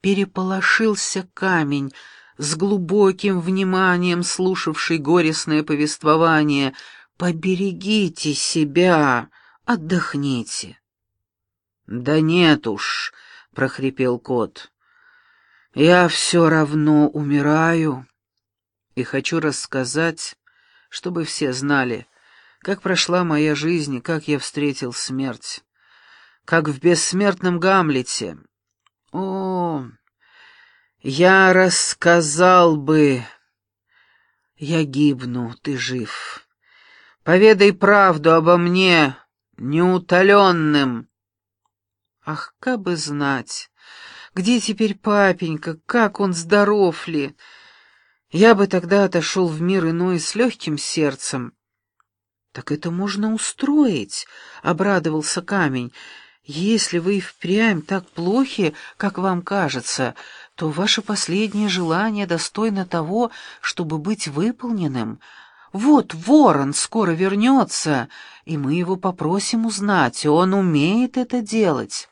переполошился камень, с глубоким вниманием слушавший горестное повествование. «Поберегите себя, отдохните». «Да нет уж», — прохрипел кот, — «я все равно умираю и хочу рассказать, чтобы все знали, как прошла моя жизнь и как я встретил смерть, как в бессмертном Гамлете. О, я рассказал бы... Я гибну, ты жив. Поведай правду обо мне, неутоленным. Ах, как бы знать, где теперь папенька, как он здоров ли? Я бы тогда отошел в мир иной с легким сердцем. «Так это можно устроить», — обрадовался камень. «Если вы и впрямь так плохи, как вам кажется, то ваше последнее желание достойно того, чтобы быть выполненным. Вот ворон скоро вернется, и мы его попросим узнать, он умеет это делать».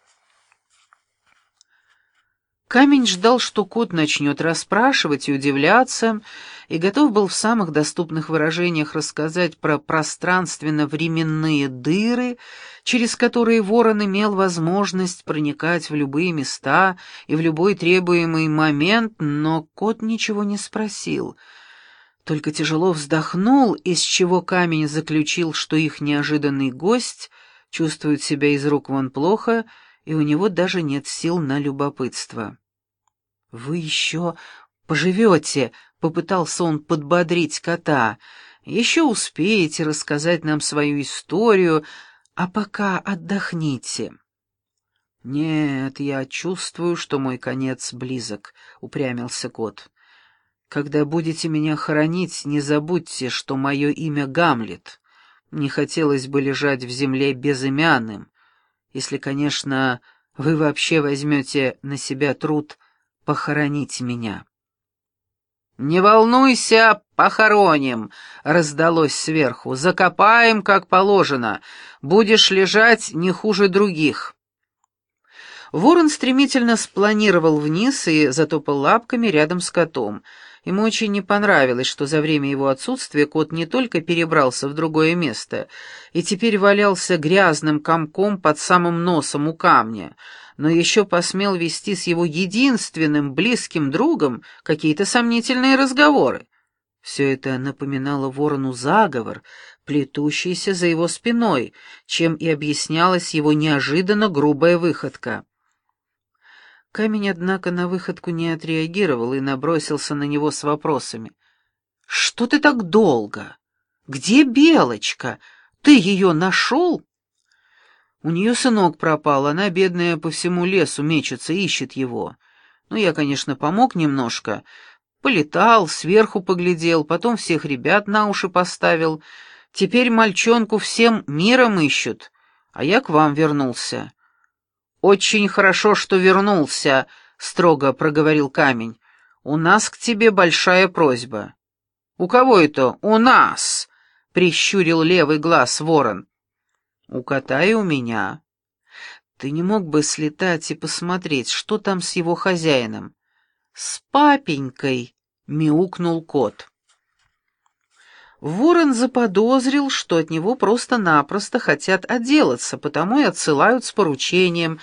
Камень ждал, что кот начнет расспрашивать и удивляться, и готов был в самых доступных выражениях рассказать про пространственно-временные дыры, через которые ворон имел возможность проникать в любые места и в любой требуемый момент, но кот ничего не спросил, только тяжело вздохнул, из чего камень заключил, что их неожиданный гость чувствует себя из рук вон плохо — и у него даже нет сил на любопытство. «Вы еще поживете», — попытался он подбодрить кота, — «еще успеете рассказать нам свою историю, а пока отдохните». «Нет, я чувствую, что мой конец близок», — упрямился кот. «Когда будете меня хоронить, не забудьте, что мое имя Гамлет. Не хотелось бы лежать в земле безымянным, если, конечно, вы вообще возьмете на себя труд похоронить меня. «Не волнуйся, похороним!» — раздалось сверху. «Закопаем, как положено. Будешь лежать не хуже других». Ворон стремительно спланировал вниз и затопал лапками рядом с котом — Ему очень не понравилось, что за время его отсутствия кот не только перебрался в другое место и теперь валялся грязным комком под самым носом у камня, но еще посмел вести с его единственным близким другом какие-то сомнительные разговоры. Все это напоминало ворону заговор, плетущийся за его спиной, чем и объяснялась его неожиданно грубая выходка. Камень, однако, на выходку не отреагировал и набросился на него с вопросами. «Что ты так долго? Где Белочка? Ты ее нашел?» У нее сынок пропал, она, бедная, по всему лесу мечется, ищет его. Ну, я, конечно, помог немножко. Полетал, сверху поглядел, потом всех ребят на уши поставил. Теперь мальчонку всем миром ищут, а я к вам вернулся. «Очень хорошо, что вернулся», — строго проговорил камень. «У нас к тебе большая просьба». «У кого это? У нас!» — прищурил левый глаз ворон. «У кота и у меня. Ты не мог бы слетать и посмотреть, что там с его хозяином?» «С папенькой!» — мяукнул кот. Ворон заподозрил, что от него просто-напросто хотят отделаться, потому и отсылают с поручением,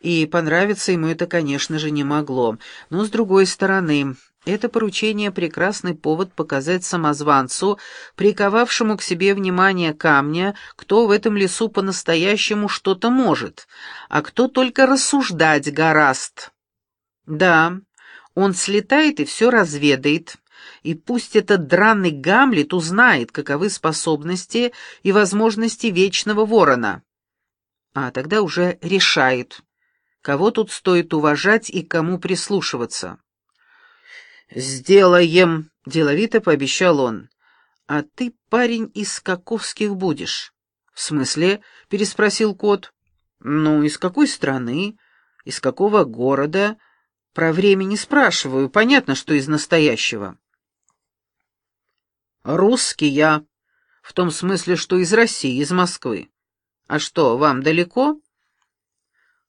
и понравиться ему это, конечно же, не могло. Но, с другой стороны, это поручение — прекрасный повод показать самозванцу, приковавшему к себе внимание камня, кто в этом лесу по-настоящему что-то может, а кто только рассуждать гораст. Да, он слетает и все разведает, и пусть этот драный Гамлет узнает, каковы способности и возможности Вечного Ворона. А тогда уже решает, кого тут стоит уважать и кому прислушиваться. «Сделаем!» — деловито пообещал он. «А ты, парень, из каковских будешь?» «В смысле?» — переспросил кот. «Ну, из какой страны? Из какого города?» «Про время не спрашиваю, понятно, что из настоящего». «Русский я. В том смысле, что из России, из Москвы. А что, вам далеко?»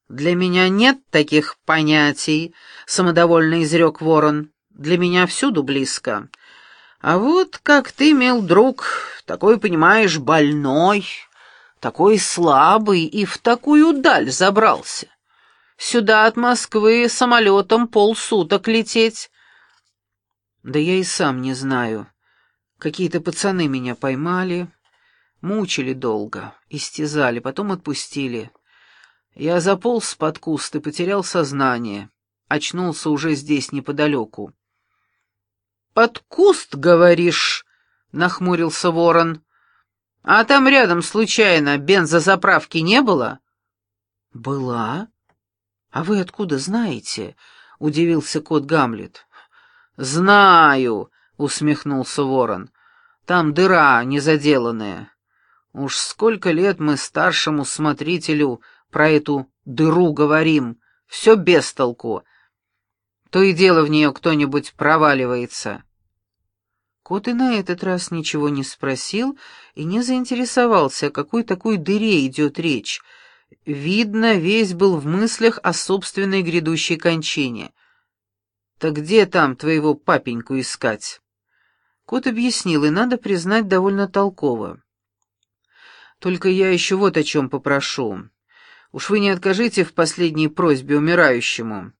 «Для меня нет таких понятий», — самодовольно изрек ворон. «Для меня всюду близко. А вот как ты, мил друг, такой, понимаешь, больной, такой слабый и в такую даль забрался. Сюда от Москвы самолетом полсуток лететь». «Да я и сам не знаю. Какие-то пацаны меня поймали, мучили долго, истязали, потом отпустили». Я заполз под куст и потерял сознание. Очнулся уже здесь, неподалеку. «Под куст, говоришь?» — нахмурился ворон. «А там рядом, случайно, бензозаправки не было?» «Была? А вы откуда знаете?» — удивился кот Гамлет. «Знаю», — усмехнулся ворон. «Там дыра незаделанная. Уж сколько лет мы старшему смотрителю про эту дыру говорим, все без толку. То и дело в нее кто-нибудь проваливается. Кот и на этот раз ничего не спросил и не заинтересовался, о какой такой дыре идет речь. Видно, весь был в мыслях о собственной грядущей кончине. «Так где там твоего папеньку искать?» Кот объяснил, и надо признать довольно толково. «Только я еще вот о чем попрошу. Уж вы не откажите в последней просьбе умирающему.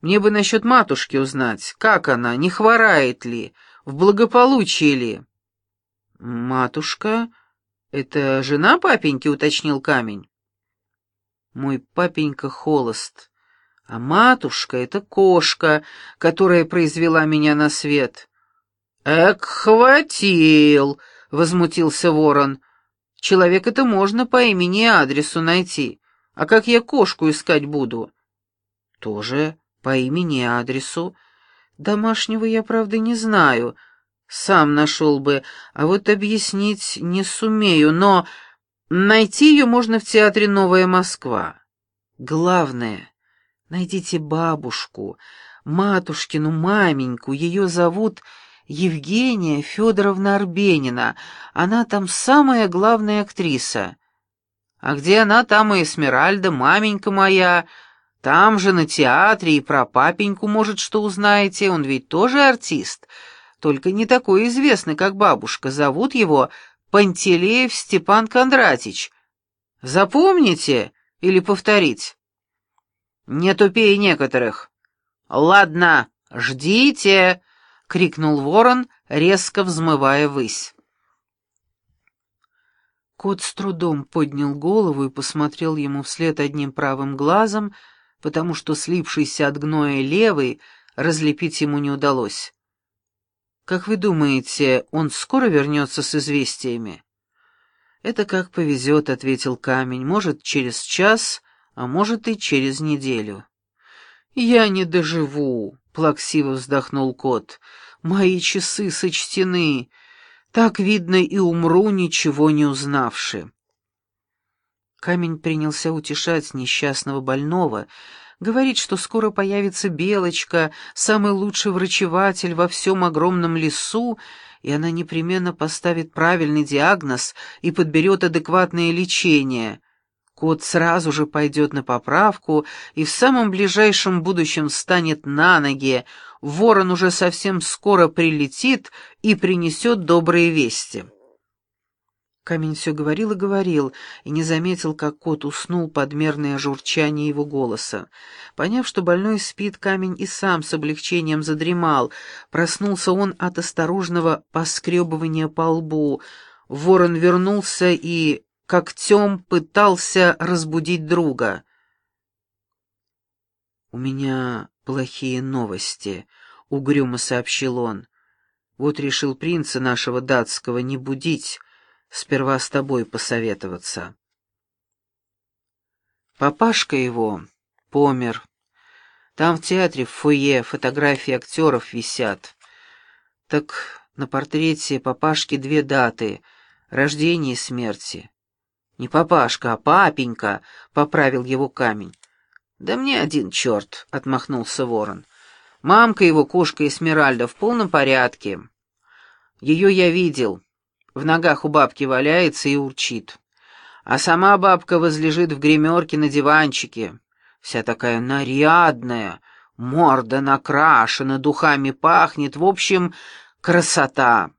Мне бы насчет матушки узнать, как она, не хворает ли, в благополучии ли». «Матушка? Это жена папеньки?» — уточнил камень. «Мой папенька холост, а матушка — это кошка, которая произвела меня на свет». «Эк, хватил!» — возмутился ворон. «Человек это можно по имени и адресу найти. А как я кошку искать буду? Тоже по имени и адресу. Домашнего я, правда, не знаю. Сам нашел бы, а вот объяснить не сумею, но найти ее можно в театре «Новая Москва». Главное, найдите бабушку, матушкину маменьку, ее зовут Евгения Федоровна Арбенина, она там самая главная актриса. А где она, там и Эсмеральда, маменька моя. Там же на театре и про папеньку, может, что узнаете, он ведь тоже артист, только не такой известный, как бабушка. Зовут его Пантелеев Степан Кондратич. Запомните или повторить? Не тупее некоторых. Ладно, ждите, — крикнул ворон, резко взмывая высь. Кот с трудом поднял голову и посмотрел ему вслед одним правым глазом, потому что слившийся от гноя левый разлепить ему не удалось. «Как вы думаете, он скоро вернется с известиями?» «Это как повезет», — ответил камень, — «может, через час, а может и через неделю». «Я не доживу», — плаксиво вздохнул кот, — «мои часы сочтены». Так, видно, и умру, ничего не узнавши. Камень принялся утешать несчастного больного, говорить, что скоро появится Белочка, самый лучший врачеватель во всем огромном лесу, и она непременно поставит правильный диагноз и подберет адекватное лечение. Кот сразу же пойдет на поправку и в самом ближайшем будущем встанет на ноги, ворон уже совсем скоро прилетит и принесет добрые вести. Камень все говорил и говорил, и не заметил, как кот уснул под мерное журчание его голоса. Поняв, что больной спит, камень и сам с облегчением задремал. Проснулся он от осторожного поскребывания по лбу. Ворон вернулся и когтем пытался разбудить друга. «У меня плохие новости», — угрюмо сообщил он. «Вот решил принца нашего датского не будить, сперва с тобой посоветоваться». Папашка его помер. Там в театре в фойе фотографии актеров висят. Так на портрете папашки две даты — рождения и смерти. «Не папашка, а папенька», — поправил его камень. «Да мне один черт», — отмахнулся ворон. «Мамка его, кошка Эсмеральда, в полном порядке. Ее я видел. В ногах у бабки валяется и урчит. А сама бабка возлежит в гримерке на диванчике. Вся такая нарядная, морда накрашена, духами пахнет, в общем, красота.